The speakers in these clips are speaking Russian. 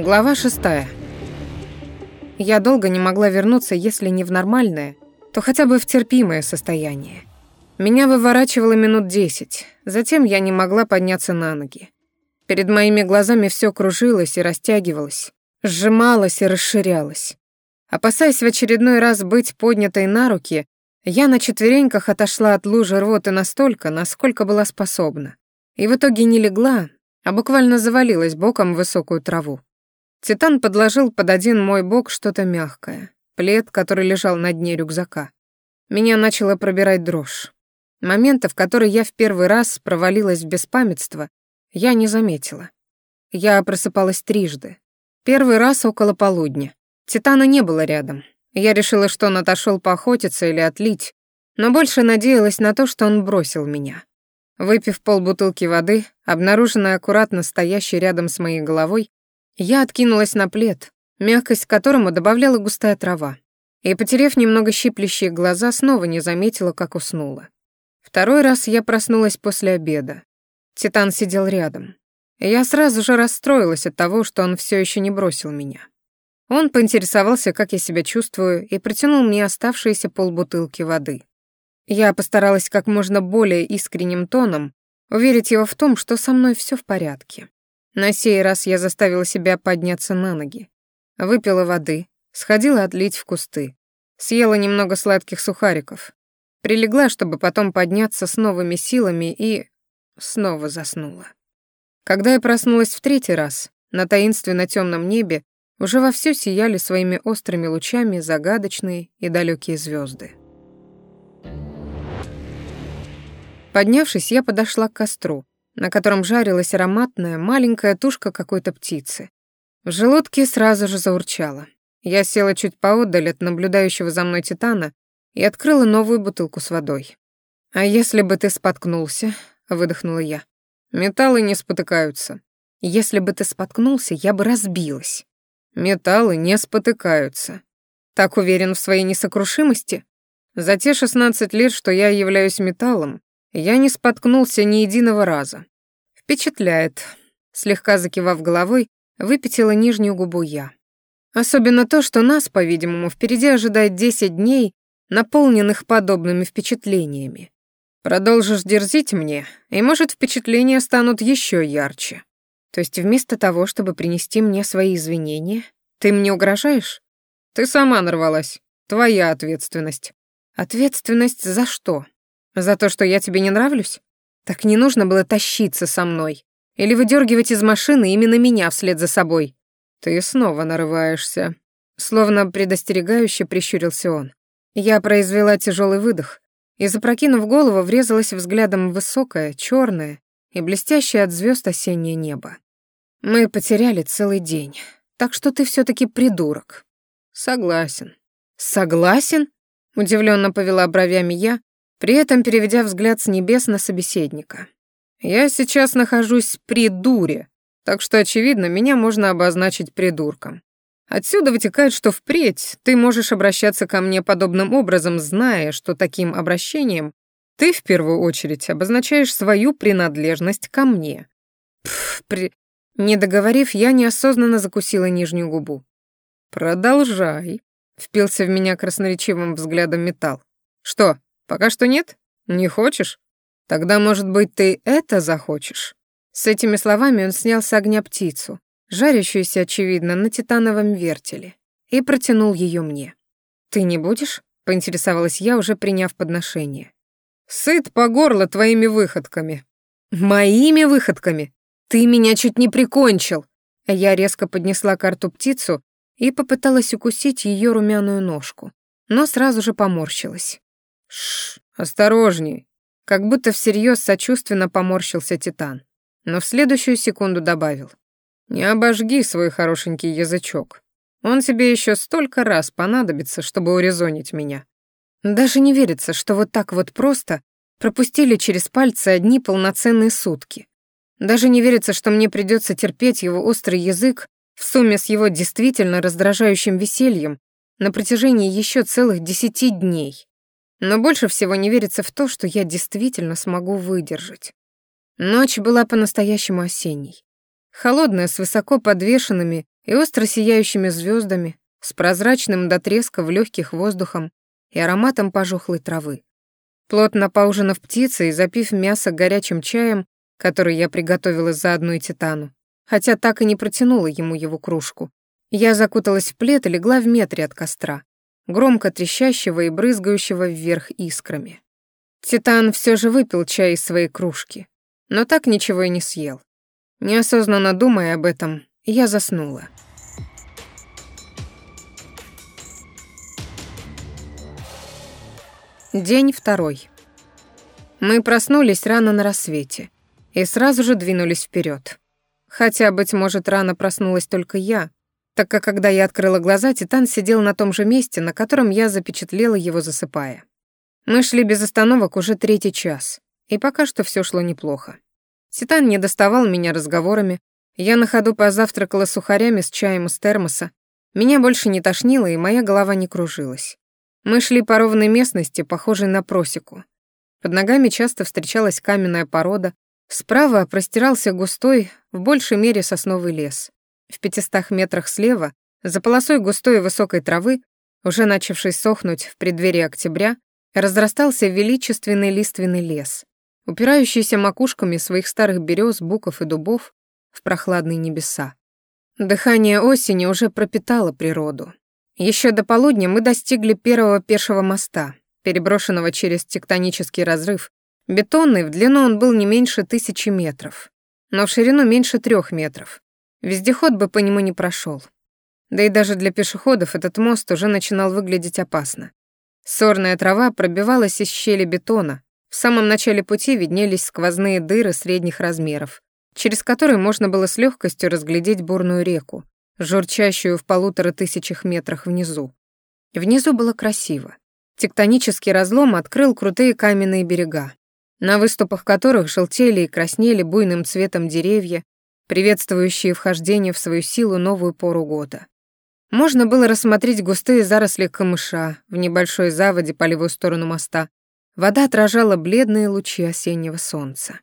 Глава шестая. Я долго не могла вернуться, если не в нормальное, то хотя бы в терпимое состояние. Меня выворачивало минут десять, затем я не могла подняться на ноги. Перед моими глазами все кружилось и растягивалось, сжималось и расширялось. Опасаясь в очередной раз быть поднятой на руки, я на четвереньках отошла от лужи рвоты настолько, насколько была способна. И в итоге не легла, а буквально завалилась боком в высокую траву. Титан подложил под один мой бок что-то мягкое. Плед, который лежал на дне рюкзака. Меня начала пробирать дрожь. Момента, в который я в первый раз провалилась в беспамятство, я не заметила. Я просыпалась трижды. Первый раз около полудня. Титана не было рядом. Я решила, что он отошел поохотиться или отлить, но больше надеялась на то, что он бросил меня. Выпив полбутылки воды, обнаруженной аккуратно стоящей рядом с моей головой, я откинулась на плед, мягкость которому добавляла густая трава, и, потерев немного щиплющие глаза, снова не заметила, как уснула. Второй раз я проснулась после обеда. Титан сидел рядом. Я сразу же расстроилась от того, что он все еще не бросил меня. Он поинтересовался, как я себя чувствую, и протянул мне оставшиеся полбутылки воды. Я постаралась как можно более искренним тоном уверить его в том, что со мной все в порядке. На сей раз я заставила себя подняться на ноги. Выпила воды, сходила отлить в кусты. Съела немного сладких сухариков. Прилегла, чтобы потом подняться с новыми силами и... снова заснула. Когда я проснулась в третий раз, на таинственно темном небе уже вовсю сияли своими острыми лучами загадочные и далекие звезды. Поднявшись, я подошла к костру, на котором жарилась ароматная маленькая тушка какой-то птицы. В желудке сразу же заурчало. Я села чуть поодаль от наблюдающего за мной Титана и открыла новую бутылку с водой. «А если бы ты споткнулся?» — выдохнула я. «Металлы не спотыкаются. Если бы ты споткнулся, я бы разбилась». «Металлы не спотыкаются». «Так уверен в своей несокрушимости?» «За те шестнадцать лет, что я являюсь металлом, я не споткнулся ни единого раза. Впечатляет. Слегка закивав головой, выпятила нижнюю губу я. Особенно то, что нас, по-видимому, впереди ожидает 10 дней, наполненных подобными впечатлениями. Продолжишь дерзить мне, и, может, впечатления станут еще ярче. То есть вместо того, чтобы принести мне свои извинения, ты мне угрожаешь? Ты сама нарвалась. Твоя ответственность. Ответственность за что? За то, что я тебе не нравлюсь? Так не нужно было тащиться со мной. Или выдергивать из машины именно меня вслед за собой. Ты снова нарываешься. Словно предостерегающе прищурился он. Я произвела тяжелый выдох и, запрокинув голову, врезалась взглядом в высокое, черное и блестящее от звезд осеннее небо. Мы потеряли целый день, так что ты При этом переведя взгляд с небес на собеседника. «Я сейчас нахожусь при дуре, так что, очевидно, меня можно обозначить придурком. Отсюда вытекает, что впредь ты можешь обращаться ко мне подобным образом, зная, что таким обращением ты в первую очередь обозначаешь свою принадлежность ко мне». Пф, при... Не договорив, я неосознанно закусила нижнюю губу. «Продолжай», — впился в меня красноречивым взглядом металл. «Что, Пока что нет? Не хочешь? Тогда, может быть, ты это захочешь?» С этими словами он снял с огня птицу, жарящуюся, очевидно, на титановом вертеле, и протянул ее мне. «Ты не будешь?» — поинтересовалась я, уже приняв подношение. «Сыт по горло твоими выходками». «Моими выходками? Ты меня чуть не прикончил!» Я резко поднесла карту птицу и попыталась укусить ее румяную ножку, но сразу же поморщилась. Шш, осторожней. Как будто всерьез сочувственно поморщился Титан, но в следующую секунду добавил. «Не обожги свой хорошенький язычок. Он тебе еще столько раз понадобится, чтобы урезонить меня». Даже не верится, что вот так вот просто пропустили через пальцы одни полноценные сутки. Даже не верится, что мне придется терпеть его острый язык в сумме с его действительно раздражающим весельем на протяжении еще целых десяти дней. Но больше всего не верится в то, что я действительно смогу выдержать. Ночь была по-настоящему осенней. Холодная, с высоко подвешенными и остро сияющими звездами, с прозрачным до треска в легких воздухом и ароматом пожухлой травы. Плотно поужинав птицей и запив мясо горячим чаем, который я приготовила заодно и Титану, хотя так и не протянула ему его кружку, я закуталась в плед и легла в метре от костра, Громко трещащего и брызгающего вверх искрами. Титан все же выпил чай из своей кружки, но так ничего и не съел. Неосознанно думая об этом, я заснула. День второй. Мы проснулись рано на рассвете и сразу же двинулись вперед. Хотя, быть может, рано проснулась только я, так как когда я открыла глаза, Титан сидел на том же месте, на котором я запечатлела его, засыпая. Мы шли без остановок уже третий час, и пока что все шло неплохо. Титан не доставал меня разговорами, я на ходу позавтракала сухарями с чаем из термоса, меня больше не тошнило, и моя голова не кружилась. Мы шли по ровной местности, похожей на просеку. Под ногами часто встречалась каменная порода, справа простирался густой, в большей мере сосновый лес. В В пятистах метрах слева, за полосой густой и высокой травы, уже начавшей сохнуть в преддверии октября, разрастался величественный лиственный лес, упирающийся макушками своих старых берез, буков и дубов в прохладные небеса. Дыхание осени уже пропитало природу. Еще до полудня мы достигли первого пешего моста, переброшенного через тектонический разрыв. Бетонный, в длину он был не меньше тысячи метров, но в ширину меньше трех метров. Вездеход бы по нему не прошел. Да и даже для пешеходов этот мост уже начинал выглядеть опасно. Сорная трава пробивалась из щели бетона, в самом начале пути виднелись сквозные дыры средних размеров, через которые можно было с легкостью разглядеть бурную реку, журчащую в полутора тысячах метрах внизу. Внизу было красиво. Тектонический разлом открыл крутые каменные берега, на выступах которых желтели и краснели буйным цветом деревья, приветствующие вхождение в свою силу новую пору года. Можно было рассмотреть густые заросли камыша в небольшой заводе по левую сторону моста. Вода отражала бледные лучи осеннего солнца.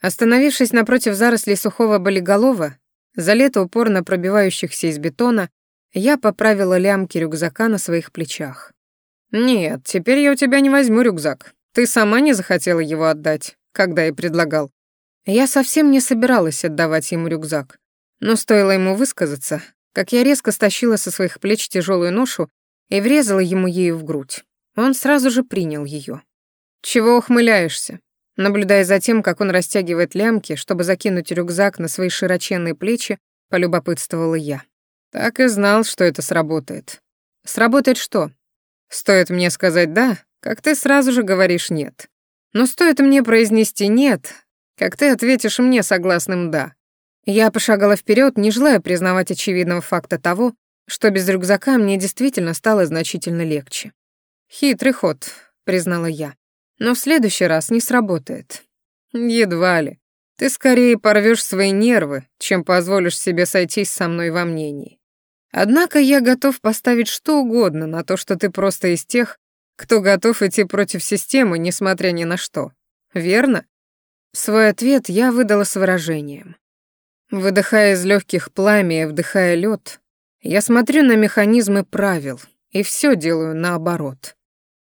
Остановившись напротив зарослей сухого болиголова, за лето упорно пробивающихся из бетона, я поправила лямки рюкзака на своих плечах. «Нет, теперь я у тебя не возьму рюкзак. Ты сама не захотела его отдать, когда я предлагал. Я совсем не собиралась отдавать ему рюкзак, но стоило ему высказаться, как я резко стащила со своих плеч тяжелую ношу и врезала ему ею в грудь. Он сразу же принял ее. «Чего ухмыляешься?» Наблюдая за тем, как он растягивает лямки, чтобы закинуть рюкзак на свои широченные плечи, полюбопытствовала я. Так и знал, что это сработает. Сработает что? Стоит мне сказать «да», как ты сразу же говоришь «нет». Но стоит мне произнести «нет», как ты ответишь мне согласным «да». Я пошагала вперед, не желая признавать очевидного факта того, что без рюкзака мне действительно стало значительно легче. «Хитрый ход», — признала я. «Но в следующий раз не сработает». «Едва ли. Ты скорее порвешь свои нервы, чем позволишь себе сойтись со мной во мнении. Однако я готов поставить что угодно на то, что ты просто из тех, кто готов идти против системы, несмотря ни на что. Верно?» Свой ответ я выдала с выражением. Выдыхая из легких пламя и вдыхая лед, я смотрю на механизмы правил и все делаю наоборот.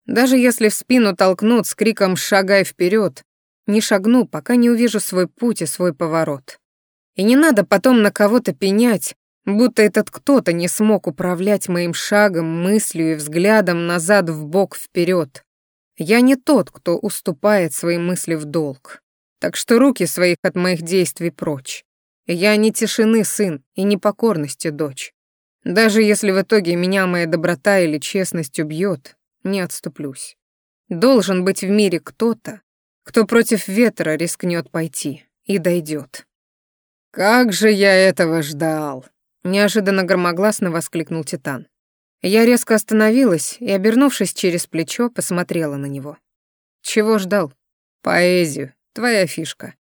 Даже если в спину толкнут с криком «шагай вперед, не шагну, пока не увижу свой путь и свой поворот. И не надо потом на кого-то пенять, будто этот кто-то не смог управлять моим шагом, мыслью и взглядом назад, в бок, вперед. Я не тот, кто уступает свои мысли в долг. Так что руки своих от моих действий прочь. Я не тишины сын и не покорности дочь. Даже если в итоге меня моя доброта или честность убьет, не отступлюсь. Должен быть в мире кто-то, кто против ветра рискнет пойти и дойдет. «Как же я этого ждал!» — неожиданно громогласно воскликнул Титан. Я резко остановилась и, обернувшись через плечо, посмотрела на него. «Чего ждал?» «Поэзию», Твоя фишка.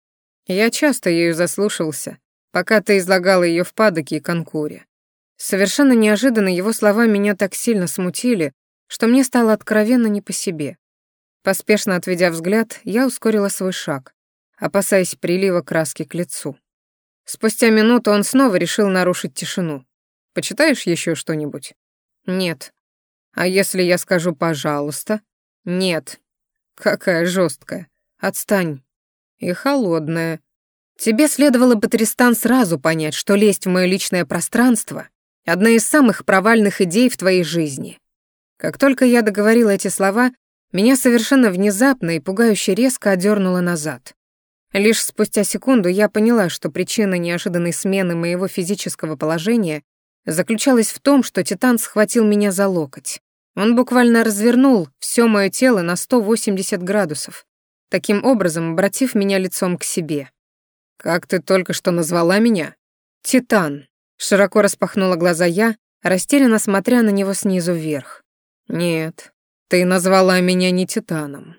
Я часто ею заслушался, пока ты излагал ее в падоке и конкуре. Совершенно неожиданно его слова меня так сильно смутили, что мне стало откровенно не по себе. Поспешно отведя взгляд, я ускорила свой шаг, опасаясь прилива краски к лицу. Спустя минуту он снова решил нарушить тишину. «Почитаешь еще что-нибудь?» «Нет». «А если я скажу «пожалуйста»?» «Нет». «Какая жесткая. Отстань и холодная. Тебе следовало бы, Тристан, сразу понять, что лезть в мое личное пространство — одна из самых провальных идей в твоей жизни. Как только я договорила эти слова, меня совершенно внезапно и пугающе резко одернуло назад. Лишь спустя секунду я поняла, что причина неожиданной смены моего физического положения заключалась в том, что Титан схватил меня за локоть. Он буквально развернул все мое тело на 180 градусов, Таким образом, обратив меня лицом к себе. «Как ты только что назвала меня?» «Титан», — широко распахнула глаза я, растерянно смотря на него снизу вверх. «Нет, ты назвала меня не Титаном».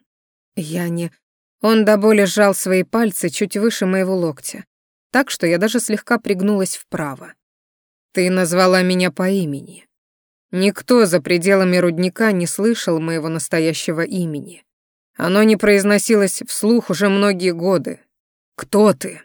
«Я не...» Он до боли сжал свои пальцы чуть выше моего локтя, так что я даже слегка пригнулась вправо. «Ты назвала меня по имени. Никто за пределами рудника не слышал моего настоящего имени. Оно не произносилось вслух уже многие годы. «Кто ты?»